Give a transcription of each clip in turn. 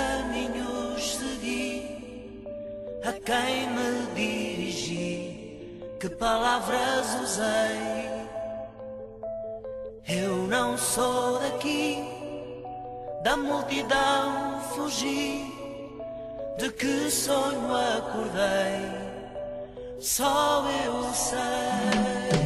caminhos segui, a quem me dirigi, que palavras usei. Eu não sou daqui, da multidão fugi, de que sonho acordei, só eu sei.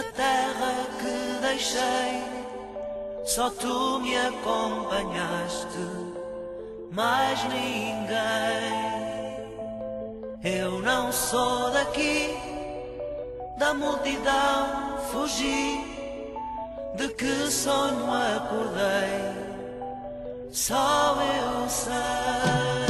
Da terra que deixei, só tu me acompanhaste, mais ninguém. Eu não sou daqui, da multidão fugi, de que sonho acordei, só eu sei.